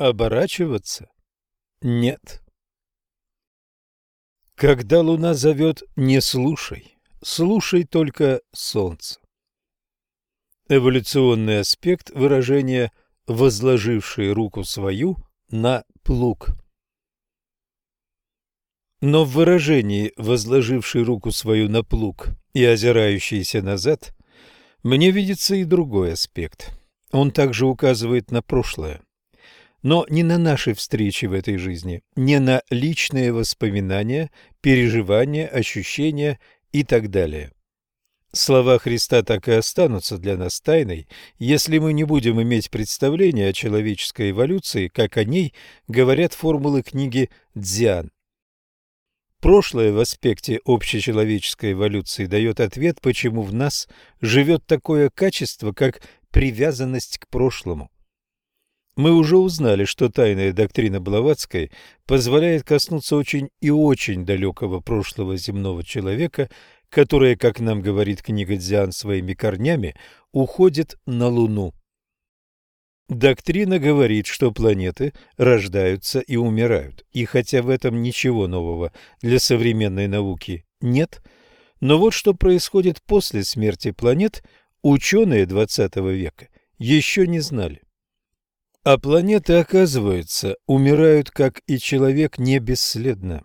Оборачиваться? Нет. Когда луна зовет, не слушай, слушай только солнце. Эволюционный аспект выражения «возложивший руку свою на плуг». Но в выражении «возложивший руку свою на плуг» и озирающийся назад мне видится и другой аспект. Он также указывает на прошлое. Но не на наши встречи в этой жизни, не на личные воспоминания, переживания, ощущения и так далее. Слова Христа так и останутся для нас тайной, если мы не будем иметь представления о человеческой эволюции, как о ней говорят формулы книги Дзян. Прошлое в аспекте общечеловеческой эволюции дает ответ, почему в нас живет такое качество, как привязанность к прошлому. Мы уже узнали, что тайная доктрина Блаватской позволяет коснуться очень и очень далекого прошлого земного человека, которое, как нам говорит книга Дзян своими корнями, уходит на Луну. Доктрина говорит, что планеты рождаются и умирают, и хотя в этом ничего нового для современной науки нет, но вот что происходит после смерти планет, ученые XX века еще не знали. А планеты, оказывается, умирают, как и человек, не бесследно.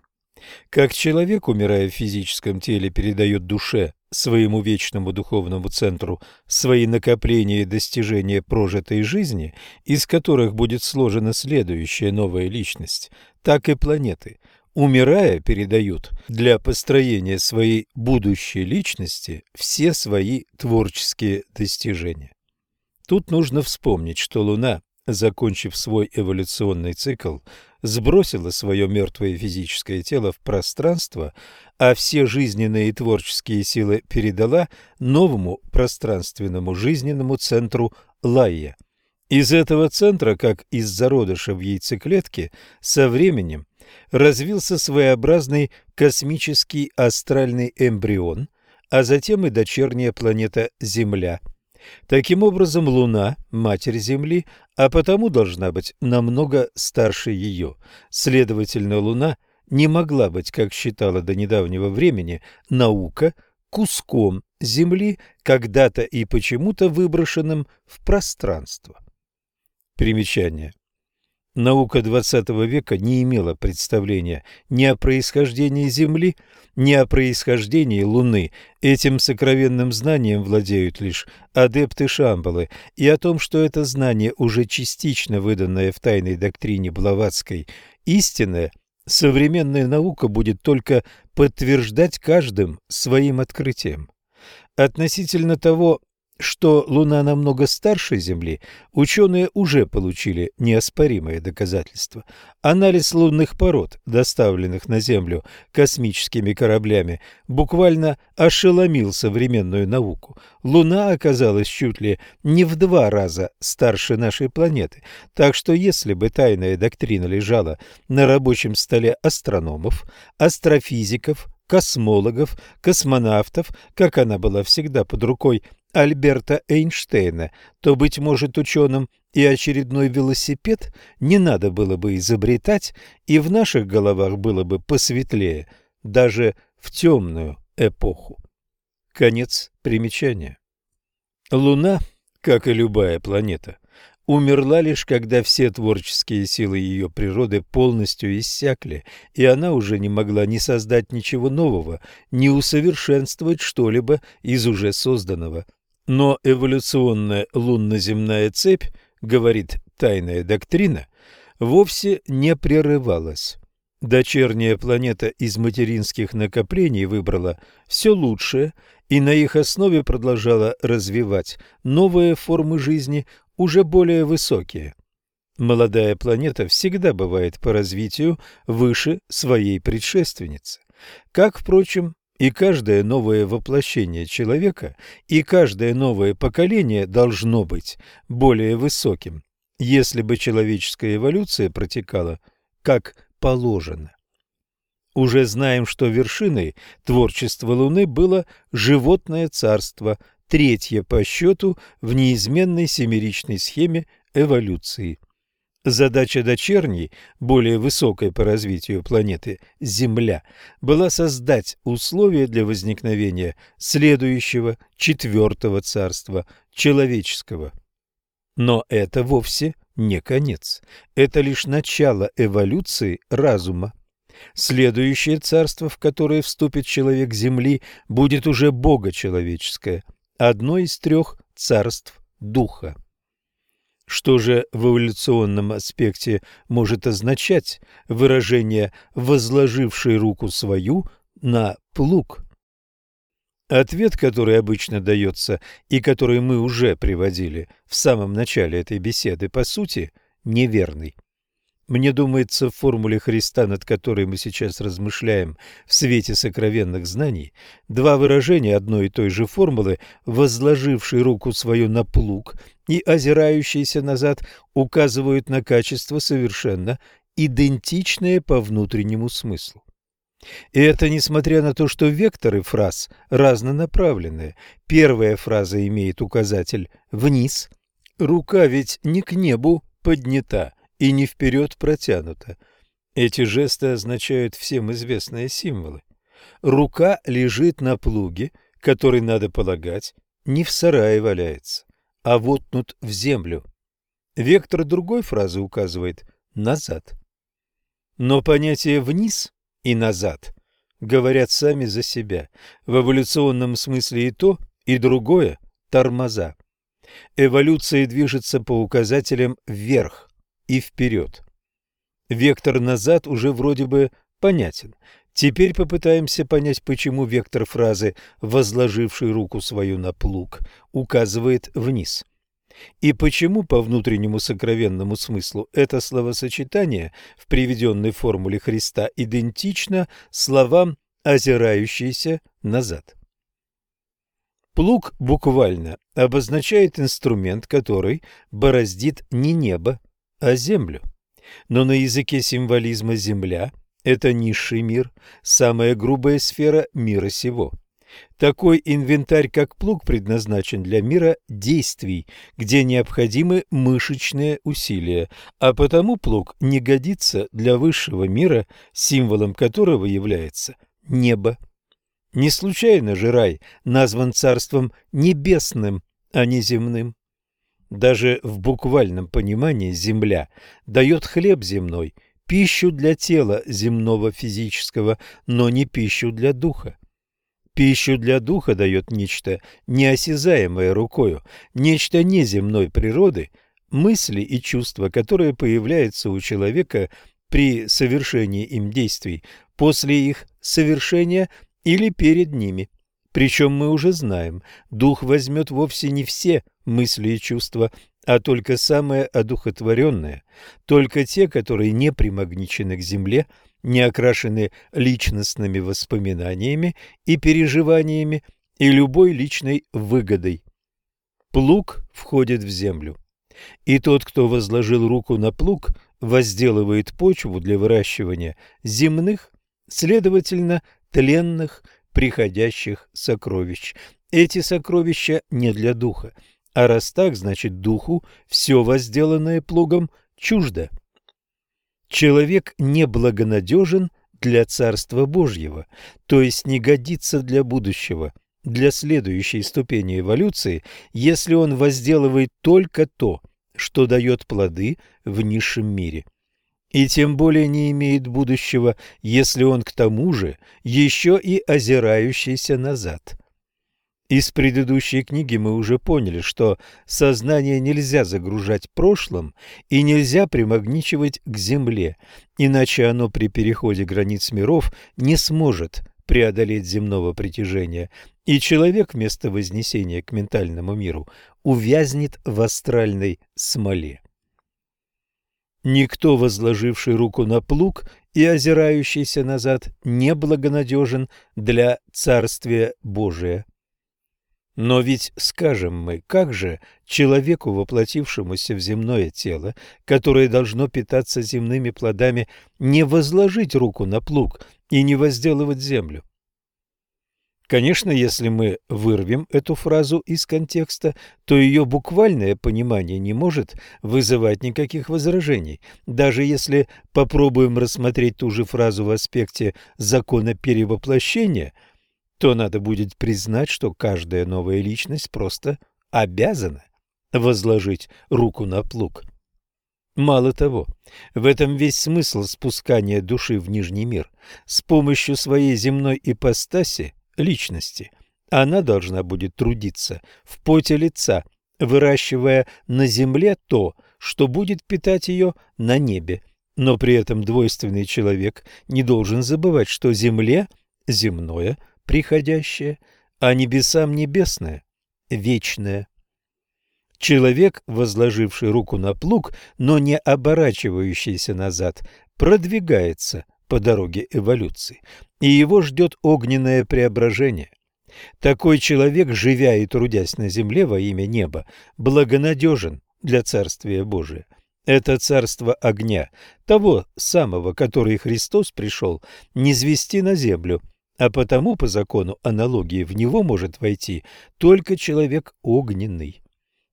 Как человек, умирая в физическом теле, передает душе своему вечному духовному центру свои накопления и достижения прожитой жизни, из которых будет сложена следующая новая личность, так и планеты, умирая, передают для построения своей будущей личности все свои творческие достижения. Тут нужно вспомнить, что Луна, закончив свой эволюционный цикл, сбросила свое мертвое физическое тело в пространство, а все жизненные и творческие силы передала новому пространственному жизненному центру Лайя. Из этого центра, как из зародыша в яйцеклетке, со временем развился своеобразный космический астральный эмбрион, а затем и дочерняя планета Земля – Таким образом, Луна – матерь Земли, а потому должна быть намного старше ее. Следовательно, Луна не могла быть, как считала до недавнего времени наука, куском Земли, когда-то и почему-то выброшенным в пространство. Примечание. Наука XX века не имела представления ни о происхождении Земли, ни о происхождении Луны. Этим сокровенным знанием владеют лишь адепты Шамбалы, и о том, что это знание, уже частично выданное в тайной доктрине Блаватской, истинное, современная наука будет только подтверждать каждым своим открытием. Относительно того, что Луна намного старше Земли, ученые уже получили неоспоримое доказательство. Анализ лунных пород, доставленных на Землю космическими кораблями, буквально ошеломил современную науку. Луна оказалась чуть ли не в два раза старше нашей планеты, так что если бы тайная доктрина лежала на рабочем столе астрономов, астрофизиков, космологов, космонавтов, как она была всегда под рукой Альберта Эйнштейна, то, быть может, ученым и очередной велосипед не надо было бы изобретать, и в наших головах было бы посветлее, даже в темную эпоху. Конец примечания. Луна, как и любая планета, умерла лишь когда все творческие силы ее природы полностью иссякли, и она уже не могла ни создать ничего нового, ни усовершенствовать что-либо из уже созданного. Но эволюционная лунно-земная цепь, говорит тайная доктрина, вовсе не прерывалась. Дочерняя планета из материнских накоплений выбрала все лучшее и на их основе продолжала развивать новые формы жизни, уже более высокие. Молодая планета всегда бывает по развитию выше своей предшественницы. Как, впрочем, и каждое новое воплощение человека, и каждое новое поколение должно быть более высоким, если бы человеческая эволюция протекала как положено. Уже знаем, что вершиной творчества Луны было животное царство, третье по счету в неизменной семеричной схеме эволюции. Задача дочерней, более высокой по развитию планеты Земля, была создать условия для возникновения следующего, четвертого царства, человеческого. Но это вовсе не конец. Это лишь начало эволюции разума. Следующее царство, в которое вступит человек Земли, будет уже богочеловеческое, одно из трех царств Духа. Что же в эволюционном аспекте может означать выражение «возложивший руку свою на плуг»? Ответ, который обычно дается и который мы уже приводили в самом начале этой беседы, по сути, неверный. Мне думается, в формуле Христа, над которой мы сейчас размышляем в свете сокровенных знаний, два выражения одной и той же формулы, возложивший руку свою на плуг и озирающийся назад, указывают на качество совершенно идентичное по внутреннему смыслу. И это несмотря на то, что векторы фраз разнонаправленные. Первая фраза имеет указатель «вниз», рука ведь не к небу поднята, и не вперед протянута. Эти жесты означают всем известные символы. Рука лежит на плуге, который, надо полагать, не в сарае валяется, а вотнут в землю. Вектор другой фразы указывает «назад». Но понятия «вниз» и «назад» говорят сами за себя. В эволюционном смысле и то, и другое – тормоза. Эволюция движется по указателям вверх, и вперед. Вектор назад уже вроде бы понятен. Теперь попытаемся понять, почему вектор фразы «возложивший руку свою на плуг» указывает вниз. И почему по внутреннему сокровенному смыслу это словосочетание в приведенной формуле Христа идентично словам «озирающийся назад». Плуг буквально обозначает инструмент, который бороздит не небо, а землю. Но на языке символизма земля – это низший мир, самая грубая сфера мира сего. Такой инвентарь, как плуг, предназначен для мира действий, где необходимы мышечные усилия, а потому плуг не годится для высшего мира, символом которого является небо. Не случайно же рай назван царством небесным, а не земным. Даже в буквальном понимании земля дает хлеб земной, пищу для тела земного физического, но не пищу для духа. Пищу для духа дает нечто неосязаемое рукою, нечто неземной природы, мысли и чувства, которые появляются у человека при совершении им действий, после их совершения или перед ними. Причем мы уже знаем, дух возьмет вовсе не все мысли и чувства, а только самые одухотворенные, только те, которые не примагничены к земле, не окрашены личностными воспоминаниями и переживаниями и любой личной выгодой. Плуг входит в землю. И тот, кто возложил руку на плуг, возделывает почву для выращивания земных, следовательно, тленных, приходящих сокровищ. Эти сокровища не для духа, а раз так, значит духу все возделанное плугом чуждо. Человек неблагонадежен для Царства Божьего, то есть не годится для будущего, для следующей ступени эволюции, если он возделывает только то, что дает плоды в низшем мире и тем более не имеет будущего, если он к тому же еще и озирающийся назад. Из предыдущей книги мы уже поняли, что сознание нельзя загружать прошлым и нельзя примагничивать к земле, иначе оно при переходе границ миров не сможет преодолеть земного притяжения, и человек вместо вознесения к ментальному миру увязнет в астральной смоле. Никто, возложивший руку на плуг и озирающийся назад, не благонадежен для Царствия Божия. Но ведь, скажем мы, как же человеку, воплотившемуся в земное тело, которое должно питаться земными плодами, не возложить руку на плуг и не возделывать землю? Конечно, если мы вырвем эту фразу из контекста, то ее буквальное понимание не может вызывать никаких возражений. Даже если попробуем рассмотреть ту же фразу в аспекте закона перевоплощения, то надо будет признать, что каждая новая личность просто обязана возложить руку на плуг. Мало того, в этом весь смысл спускания души в нижний мир. С помощью своей земной ипостаси личности. Она должна будет трудиться в поте лица, выращивая на земле то, что будет питать ее на небе. Но при этом двойственный человек не должен забывать, что земле – земное, приходящее, а небесам – небесное, вечное. Человек, возложивший руку на плуг, но не оборачивающийся назад, продвигается по дороге эволюции, и его ждет огненное преображение. Такой человек, живя и трудясь на земле во имя неба, благонадежен для Царствия Божия. Это царство огня, того самого, который Христос пришел не звести на землю, а потому по закону аналогии в него может войти только человек огненный.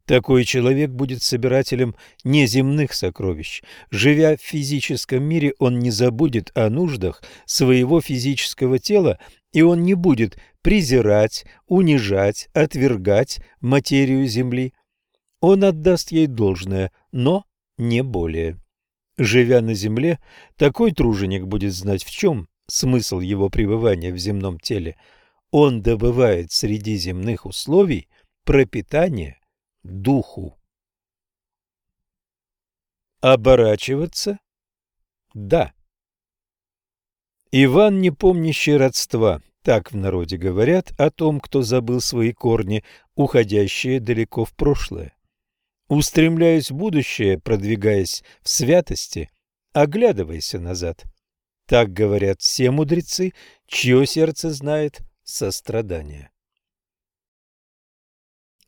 Такой человек будет собирателем неземных сокровищ. Живя в физическом мире, он не забудет о нуждах своего физического тела, и он не будет презирать, унижать, отвергать материю земли. Он отдаст ей должное, но не более. Живя на земле, такой труженик будет знать, в чем смысл его пребывания в земном теле. Он добывает среди земных условий пропитание духу. Оборачиваться? Да. Иван, не помнящий родства, так в народе говорят о том, кто забыл свои корни, уходящие далеко в прошлое. Устремляясь в будущее, продвигаясь в святости, оглядывайся назад. Так говорят все мудрецы, чье сердце знает сострадание.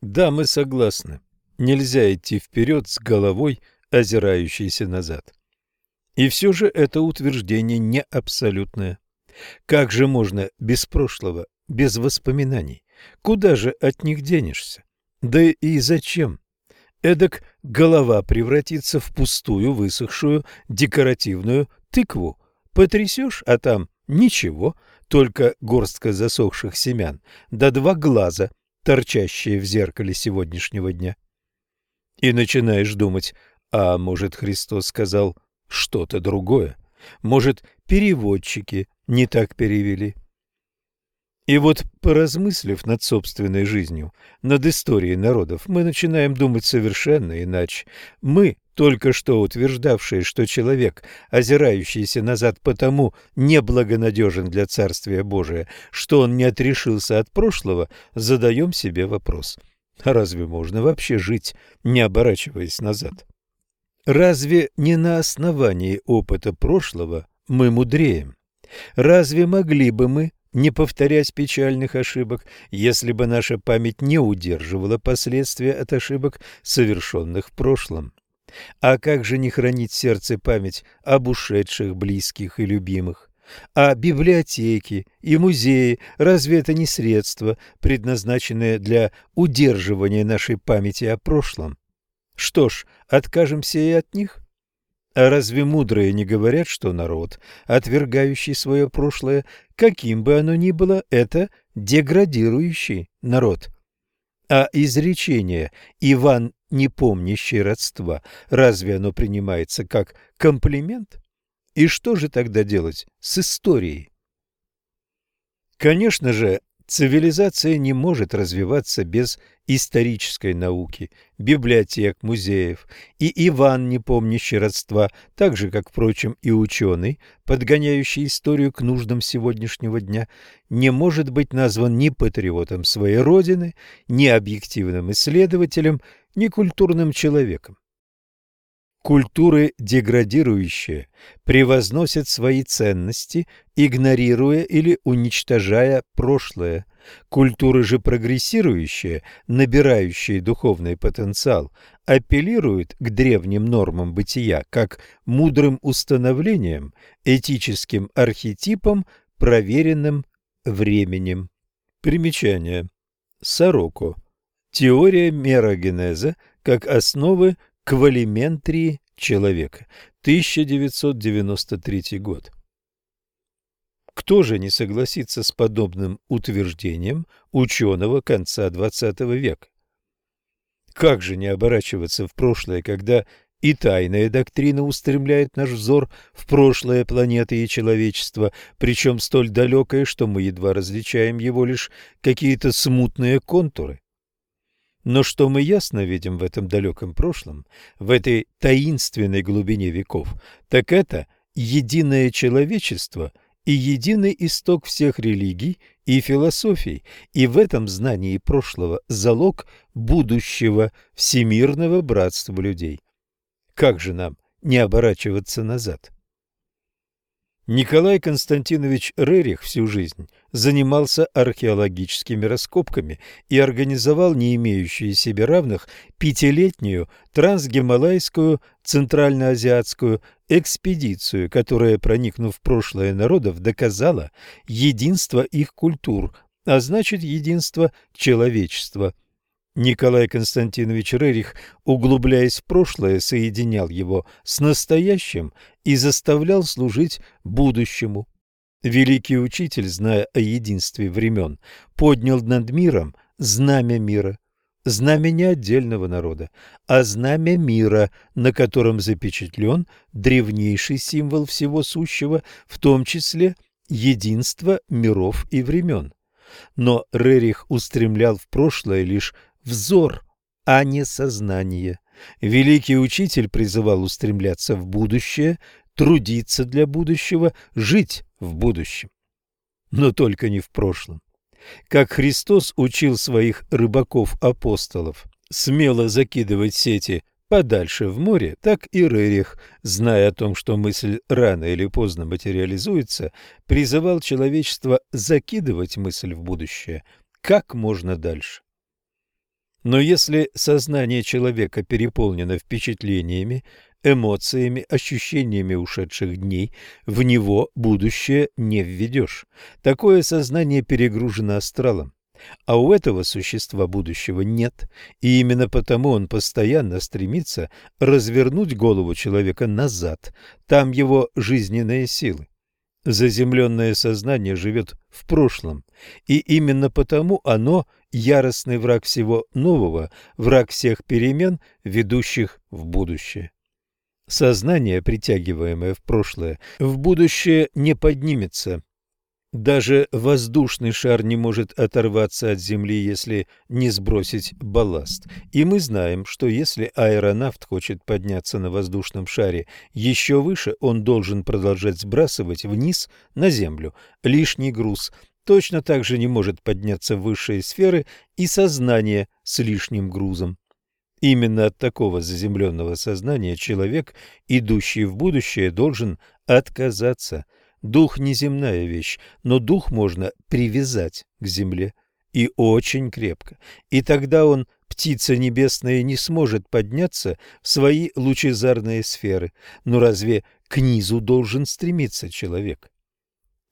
Да, мы согласны. Нельзя идти вперед с головой, озирающейся назад. И все же это утверждение не абсолютное. Как же можно без прошлого, без воспоминаний? Куда же от них денешься? Да и зачем? Эдак голова превратится в пустую, высохшую, декоративную тыкву. Потрясешь, а там ничего, только горстка засохших семян, да два глаза – торчащие в зеркале сегодняшнего дня. И начинаешь думать, а может Христос сказал что-то другое? Может, переводчики не так перевели? И вот, поразмыслив над собственной жизнью, над историей народов, мы начинаем думать совершенно иначе. Мы, только что утверждавшие, что человек, озирающийся назад потому неблагонадежен для Царствия Божия, что он не отрешился от прошлого, задаем себе вопрос. А разве можно вообще жить, не оборачиваясь назад? Разве не на основании опыта прошлого мы мудреем? Разве могли бы мы не повторять печальных ошибок, если бы наша память не удерживала последствия от ошибок, совершенных в прошлом. А как же не хранить в сердце память об ушедших, близких и любимых? А библиотеки и музеи – разве это не средства, предназначенные для удерживания нашей памяти о прошлом? Что ж, откажемся и от них? А разве мудрые не говорят, что народ, отвергающий свое прошлое, каким бы оно ни было, это деградирующий народ? А изречение «Иван, не помнящий родства», разве оно принимается как комплимент? И что же тогда делать с историей? Конечно же, Цивилизация не может развиваться без исторической науки, библиотек, музеев, и Иван, не помнящий родства, так же, как, впрочем, и ученый, подгоняющий историю к нуждам сегодняшнего дня, не может быть назван ни патриотом своей родины, ни объективным исследователем, ни культурным человеком. Культуры деградирующие превозносят свои ценности, игнорируя или уничтожая прошлое. Культуры же прогрессирующие, набирающие духовный потенциал, апеллируют к древним нормам бытия как мудрым установлениям, этическим архетипам, проверенным временем. Примечание. Сороко. Теория мерогенеза как основы квалиментрии человека. 1993 год. Кто же не согласится с подобным утверждением ученого конца XX века? Как же не оборачиваться в прошлое, когда и тайная доктрина устремляет наш взор в прошлое планеты и человечества, причем столь далекое, что мы едва различаем его лишь какие-то смутные контуры? Но что мы ясно видим в этом далеком прошлом, в этой таинственной глубине веков, так это единое человечество – и единый исток всех религий и философий, и в этом знании прошлого залог будущего всемирного братства людей. Как же нам не оборачиваться назад? Николай Константинович Рерих всю жизнь занимался археологическими раскопками и организовал не имеющую себе равных пятилетнюю трансгималайскую центральноазиатскую экспедицию, которая, проникнув в прошлое народов, доказала единство их культур, а значит единство человечества – Николай Константинович Рерих, углубляясь в прошлое, соединял его с настоящим и заставлял служить будущему. Великий учитель, зная о единстве времен, поднял над миром знамя мира, знамя не отдельного народа, а знамя мира, на котором запечатлен древнейший символ всего сущего, в том числе единство миров и времен. Но Рерих устремлял в прошлое лишь взор, а не сознание. Великий учитель призывал устремляться в будущее, трудиться для будущего, жить в будущем. Но только не в прошлом. Как Христос учил своих рыбаков-апостолов смело закидывать сети подальше в море, так и Рерих, зная о том, что мысль рано или поздно материализуется, призывал человечество закидывать мысль в будущее как можно дальше. Но если сознание человека переполнено впечатлениями, эмоциями, ощущениями ушедших дней, в него будущее не введешь. Такое сознание перегружено астралом. А у этого существа будущего нет, и именно потому он постоянно стремится развернуть голову человека назад, там его жизненные силы. Заземленное сознание живет в прошлом, и именно потому оно яростный враг всего нового, враг всех перемен, ведущих в будущее. Сознание, притягиваемое в прошлое, в будущее не поднимется. Даже воздушный шар не может оторваться от Земли, если не сбросить балласт. И мы знаем, что если аэронавт хочет подняться на воздушном шаре еще выше, он должен продолжать сбрасывать вниз на Землю лишний груз, точно так же не может подняться в высшие сферы и сознание с лишним грузом. Именно от такого заземленного сознания человек, идущий в будущее, должен отказаться. Дух не земная вещь, но дух можно привязать к земле и очень крепко. И тогда он, птица небесная, не сможет подняться в свои лучезарные сферы. Но разве к низу должен стремиться человек?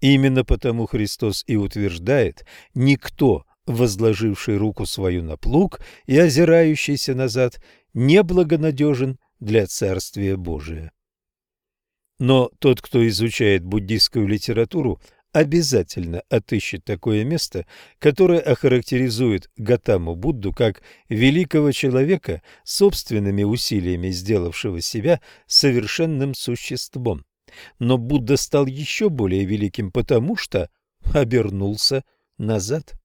Именно потому Христос и утверждает, никто, возложивший руку свою на плуг и озирающийся назад, не благонадежен для Царствия Божия. Но тот, кто изучает буддийскую литературу, обязательно отыщет такое место, которое охарактеризует Гатаму Будду как великого человека, собственными усилиями сделавшего себя совершенным существом. Но Будда стал еще более великим, потому что обернулся назад.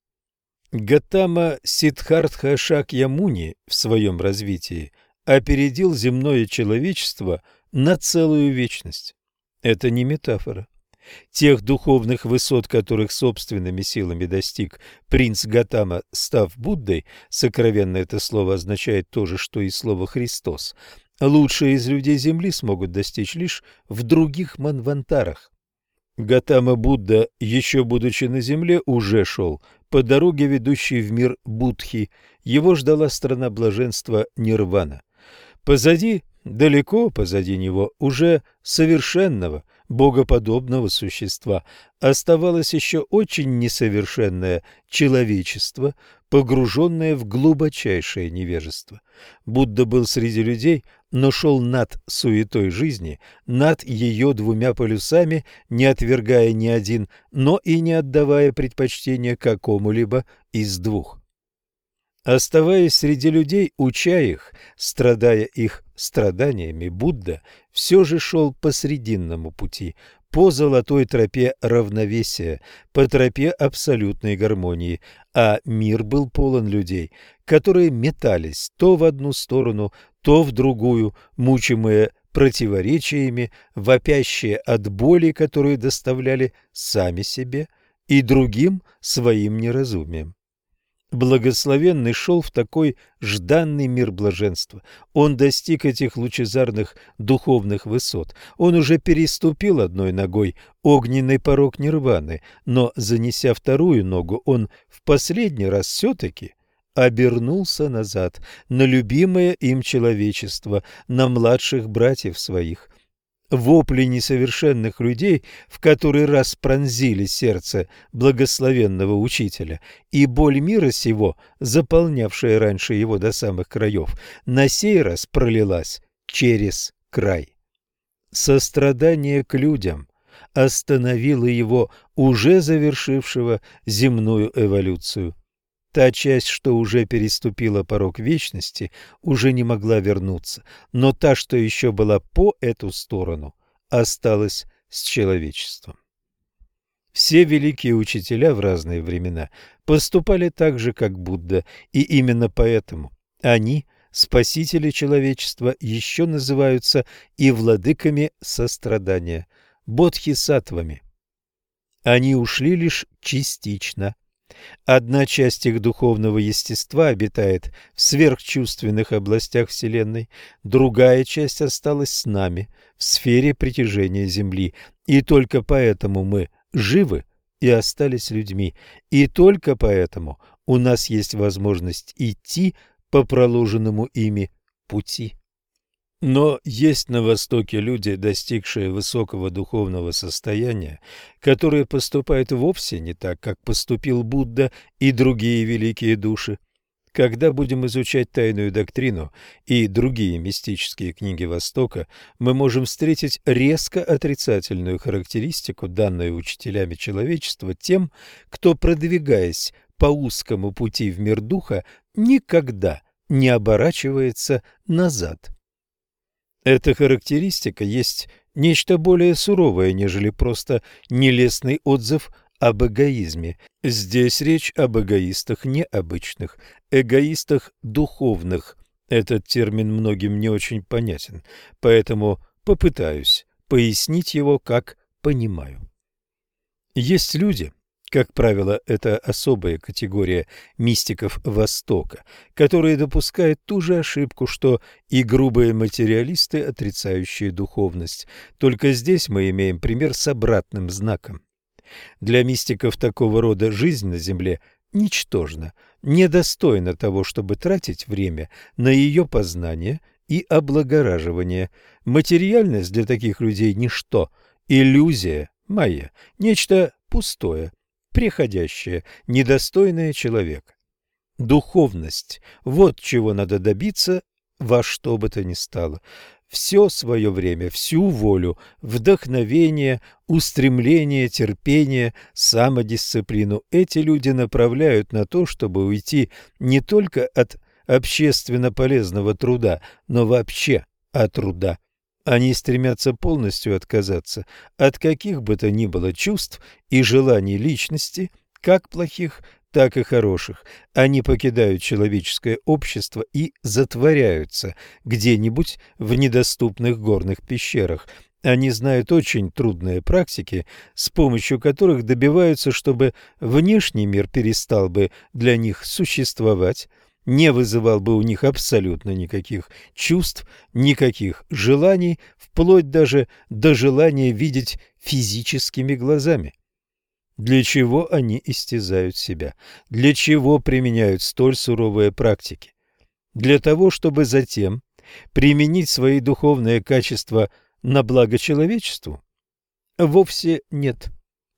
Гатама Сиддхартха Шакьямуни в своем развитии опередил земное человечество на целую вечность. Это не метафора. Тех духовных высот, которых собственными силами достиг принц Гатама, став Буддой, сокровенно это слово означает то же, что и слово «Христос», Лучшие из людей Земли смогут достичь лишь в других манвантарах. Гатама Будда, еще будучи на земле, уже шел по дороге, ведущей в мир Будхи. Его ждала страна блаженства Нирвана. Позади, далеко позади него, уже совершенного, богоподобного существа, оставалось еще очень несовершенное человечество, погруженное в глубочайшее невежество. Будда был среди людей, но шел над суетой жизни, над ее двумя полюсами, не отвергая ни один, но и не отдавая предпочтения какому-либо из двух. Оставаясь среди людей, уча их, страдая их страданиями, Будда все же шел по срединному пути, по золотой тропе равновесия, по тропе абсолютной гармонии, а мир был полон людей, которые метались то в одну сторону, то в другую, мучимые противоречиями, вопящие от боли, которые доставляли сами себе и другим своим неразумием. Благословенный шел в такой жданный мир блаженства. Он достиг этих лучезарных духовных высот. Он уже переступил одной ногой огненный порог нирваны, но, занеся вторую ногу, он в последний раз все-таки обернулся назад на любимое им человечество, на младших братьев своих. Вопли несовершенных людей в который раз пронзили сердце благословенного учителя, и боль мира сего, заполнявшая раньше его до самых краев, на сей раз пролилась через край. Сострадание к людям остановило его, уже завершившего земную эволюцию. Та часть, что уже переступила порог вечности, уже не могла вернуться, но та, что еще была по эту сторону, осталась с человечеством. Все великие учителя в разные времена поступали так же, как Будда, и именно поэтому они, спасители человечества, еще называются и владыками сострадания, бодхисаттвами. Они ушли лишь частично – Одна часть их духовного естества обитает в сверхчувственных областях Вселенной, другая часть осталась с нами в сфере притяжения Земли, и только поэтому мы живы и остались людьми, и только поэтому у нас есть возможность идти по проложенному ими пути. Но есть на Востоке люди, достигшие высокого духовного состояния, которые поступают вовсе не так, как поступил Будда и другие великие души. Когда будем изучать тайную доктрину и другие мистические книги Востока, мы можем встретить резко отрицательную характеристику, данную учителями человечества тем, кто, продвигаясь по узкому пути в мир духа, никогда не оборачивается назад. Эта характеристика есть нечто более суровое, нежели просто нелестный отзыв об эгоизме. Здесь речь об эгоистах необычных, эгоистах духовных. Этот термин многим не очень понятен, поэтому попытаюсь пояснить его, как понимаю. Есть люди, как правило, это особая категория мистиков Востока, которые допускают ту же ошибку, что и грубые материалисты, отрицающие духовность. Только здесь мы имеем пример с обратным знаком. Для мистиков такого рода жизнь на Земле ничтожна, недостойна того, чтобы тратить время на ее познание и облагораживание. Материальность для таких людей – ничто, иллюзия, майя, нечто пустое, приходящее, недостойное человека. Духовность – вот чего надо добиться во что бы то ни стало. Все свое время, всю волю, вдохновение, устремление, терпение, самодисциплину эти люди направляют на то, чтобы уйти не только от общественно полезного труда, но вообще от труда. Они стремятся полностью отказаться от каких бы то ни было чувств и желаний личности, как плохих, так и хороших. Они покидают человеческое общество и затворяются где-нибудь в недоступных горных пещерах. Они знают очень трудные практики, с помощью которых добиваются, чтобы внешний мир перестал бы для них существовать, не вызывал бы у них абсолютно никаких чувств, никаких желаний, вплоть даже до желания видеть физическими глазами. Для чего они истязают себя? Для чего применяют столь суровые практики? Для того, чтобы затем применить свои духовные качества на благо человечеству? Вовсе нет.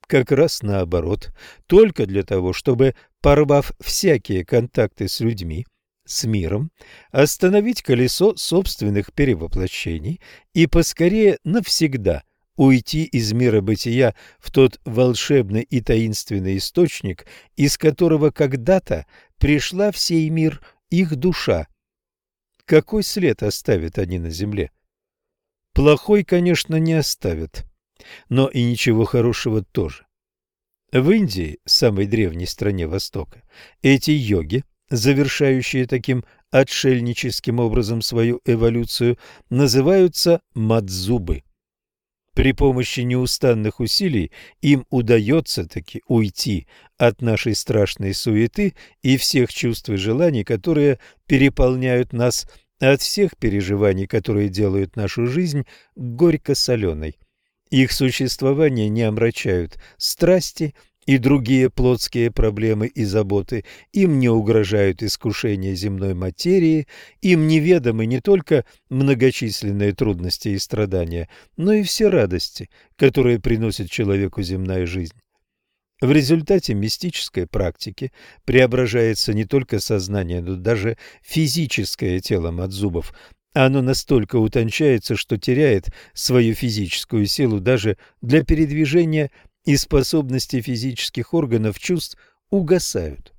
Как раз наоборот. Только для того, чтобы, порвав всякие контакты с людьми, с миром, остановить колесо собственных перевоплощений и поскорее навсегда уйти из мира бытия в тот волшебный и таинственный источник, из которого когда-то пришла в сей мир их душа. Какой след оставят они на земле? Плохой, конечно, не оставят, но и ничего хорошего тоже. В Индии, самой древней стране Востока, эти йоги завершающие таким отшельническим образом свою эволюцию, называются мадзубы. При помощи неустанных усилий им удается таки уйти от нашей страшной суеты и всех чувств и желаний, которые переполняют нас, от всех переживаний, которые делают нашу жизнь горько-соленой. Их существование не омрачают страсти и другие плотские проблемы и заботы, им не угрожают искушения земной материи, им неведомы не только многочисленные трудности и страдания, но и все радости, которые приносит человеку земная жизнь. В результате мистической практики преображается не только сознание, но даже физическое тело Мадзубов. Оно настолько утончается, что теряет свою физическую силу даже для передвижения и способности физических органов чувств угасают.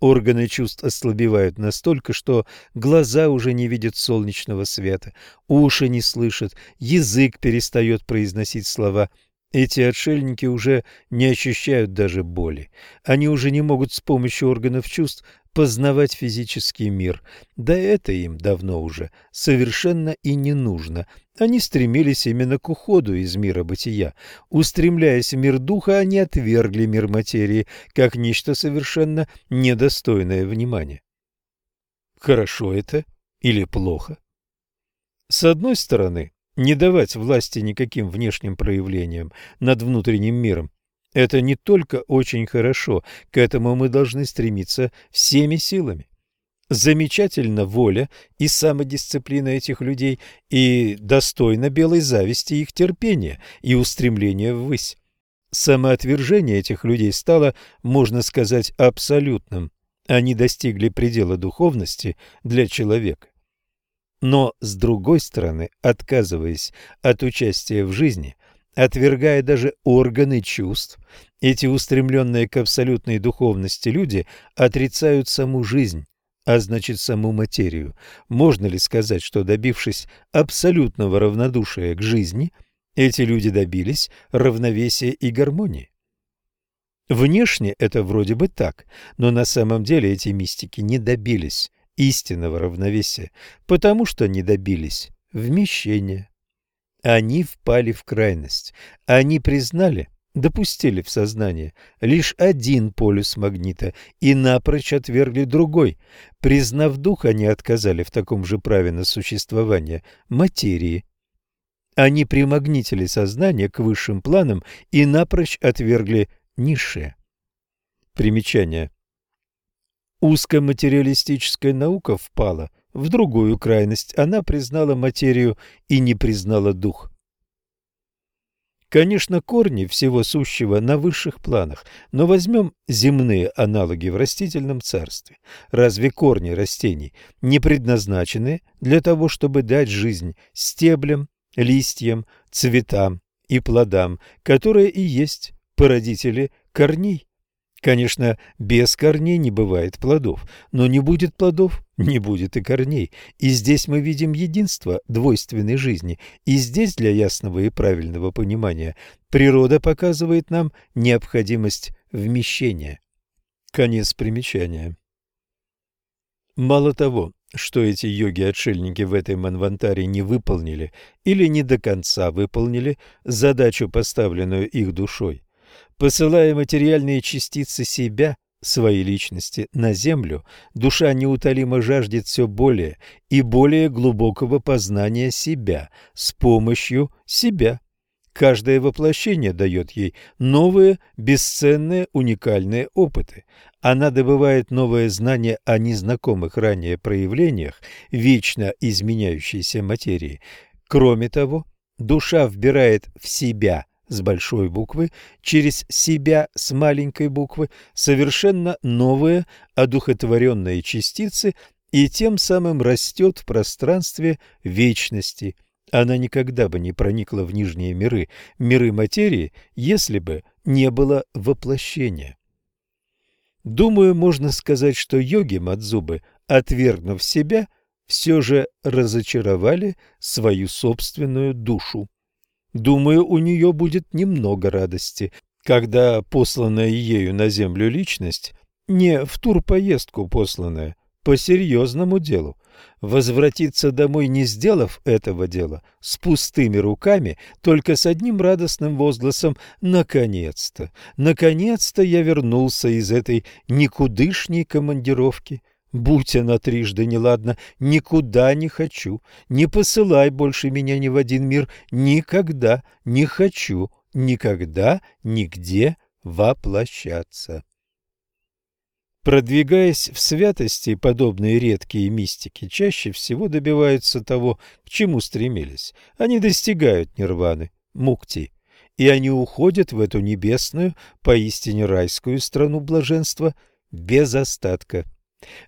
Органы чувств ослабевают настолько, что глаза уже не видят солнечного света, уши не слышат, язык перестает произносить слова. Эти отшельники уже не ощущают даже боли. Они уже не могут с помощью органов чувств познавать физический мир. Да это им давно уже совершенно и не нужно. Они стремились именно к уходу из мира бытия. Устремляясь в мир духа, они отвергли мир материи, как нечто совершенно недостойное внимания. Хорошо это или плохо? С одной стороны, не давать власти никаким внешним проявлениям над внутренним миром, это не только очень хорошо, к этому мы должны стремиться всеми силами. Замечательна воля и самодисциплина этих людей, и достойно белой зависти их терпения и устремления ввысь. Самоотвержение этих людей стало, можно сказать, абсолютным. Они достигли предела духовности для человека. Но, с другой стороны, отказываясь от участия в жизни, отвергая даже органы чувств, эти устремленные к абсолютной духовности люди отрицают саму жизнь, а значит саму материю. Можно ли сказать, что добившись абсолютного равнодушия к жизни, эти люди добились равновесия и гармонии? Внешне это вроде бы так, но на самом деле эти мистики не добились истинного равновесия, потому что не добились вмещения. Они впали в крайность. Они признали, допустили в сознание лишь один полюс магнита и напрочь отвергли другой. Признав дух, они отказали в таком же праве на существование материи. Они примагнитили сознание к высшим планам и напрочь отвергли низшее. Примечание. Узкоматериалистическая наука впала в другую крайность она признала материю и не признала дух. Конечно, корни всего сущего на высших планах, но возьмем земные аналоги в растительном царстве. Разве корни растений не предназначены для того, чтобы дать жизнь стеблям, листьям, цветам и плодам, которые и есть породители корней? Конечно, без корней не бывает плодов, но не будет плодов, не будет и корней. И здесь мы видим единство двойственной жизни. И здесь для ясного и правильного понимания природа показывает нам необходимость вмещения. Конец примечания. Мало того, что эти йоги-отшельники в этой манвантаре не выполнили или не до конца выполнили задачу, поставленную их душой, Посылая материальные частицы себя, своей личности, на землю, душа неутолимо жаждет все более и более глубокого познания себя с помощью себя. Каждое воплощение дает ей новые, бесценные, уникальные опыты. Она добывает новое знание о незнакомых ранее проявлениях вечно изменяющейся материи. Кроме того, душа вбирает в себя с большой буквы через себя с маленькой буквы совершенно новые одухотворенные частицы и тем самым растет в пространстве вечности. Она никогда бы не проникла в нижние миры, миры материи, если бы не было воплощения. Думаю, можно сказать, что йоги Мадзубы, отвергнув себя, все же разочаровали свою собственную душу. Думаю, у нее будет немного радости, когда посланная ею на землю личность, не в турпоездку посланная, по серьезному делу, возвратиться домой, не сделав этого дела, с пустыми руками, только с одним радостным возгласом «Наконец-то! Наконец-то я вернулся из этой никудышней командировки!» Будь она трижды неладна, никуда не хочу, не посылай больше меня ни в один мир, никогда не хочу, никогда, нигде воплощаться. Продвигаясь в святости, подобные редкие мистики чаще всего добиваются того, к чему стремились. Они достигают нирваны, мукти, и они уходят в эту небесную, поистине райскую страну блаженства без остатка.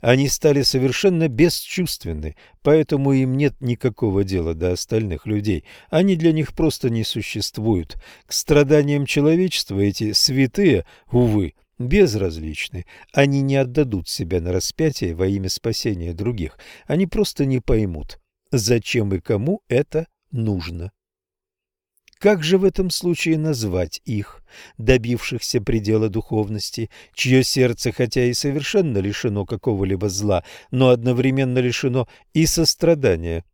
Они стали совершенно бесчувственны, поэтому им нет никакого дела до остальных людей. Они для них просто не существуют. К страданиям человечества эти святые, увы, безразличны. Они не отдадут себя на распятие во имя спасения других. Они просто не поймут, зачем и кому это нужно. Как же в этом случае назвать их, добившихся предела духовности, чье сердце, хотя и совершенно лишено какого-либо зла, но одновременно лишено и сострадания?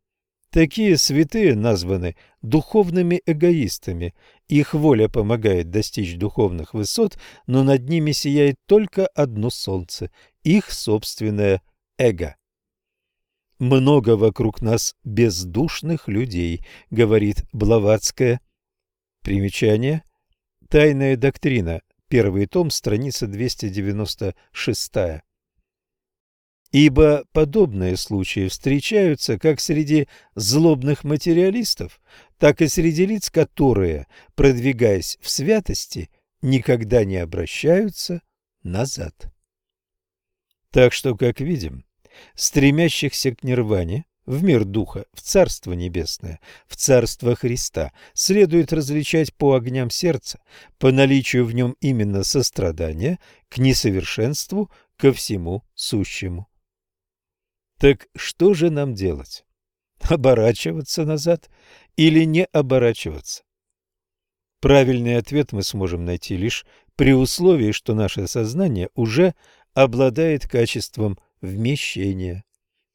Такие святые названы духовными эгоистами. Их воля помогает достичь духовных высот, но над ними сияет только одно солнце – их собственное эго. «Много вокруг нас бездушных людей», — говорит Блаватская. Примечание. Тайная доктрина. Первый том, страница 296. Ибо подобные случаи встречаются как среди злобных материалистов, так и среди лиц, которые, продвигаясь в святости, никогда не обращаются назад. Так что, как видим, стремящихся к нирване в мир духа, в Царство Небесное, в Царство Христа, следует различать по огням сердца, по наличию в нем именно сострадания, к несовершенству, ко всему сущему. Так что же нам делать? Оборачиваться назад или не оборачиваться? Правильный ответ мы сможем найти лишь при условии, что наше сознание уже обладает качеством вмещения.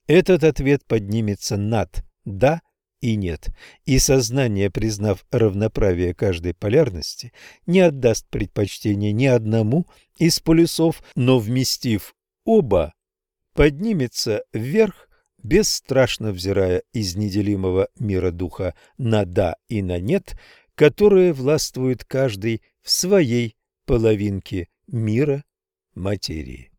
Этот ответ поднимется над «да» и «нет», и сознание, признав равноправие каждой полярности, не отдаст предпочтение ни одному из полюсов, но вместив оба, поднимется вверх, бесстрашно взирая из неделимого мира духа на «да» и на «нет», которые властвуют каждый в своей половинке мира материи.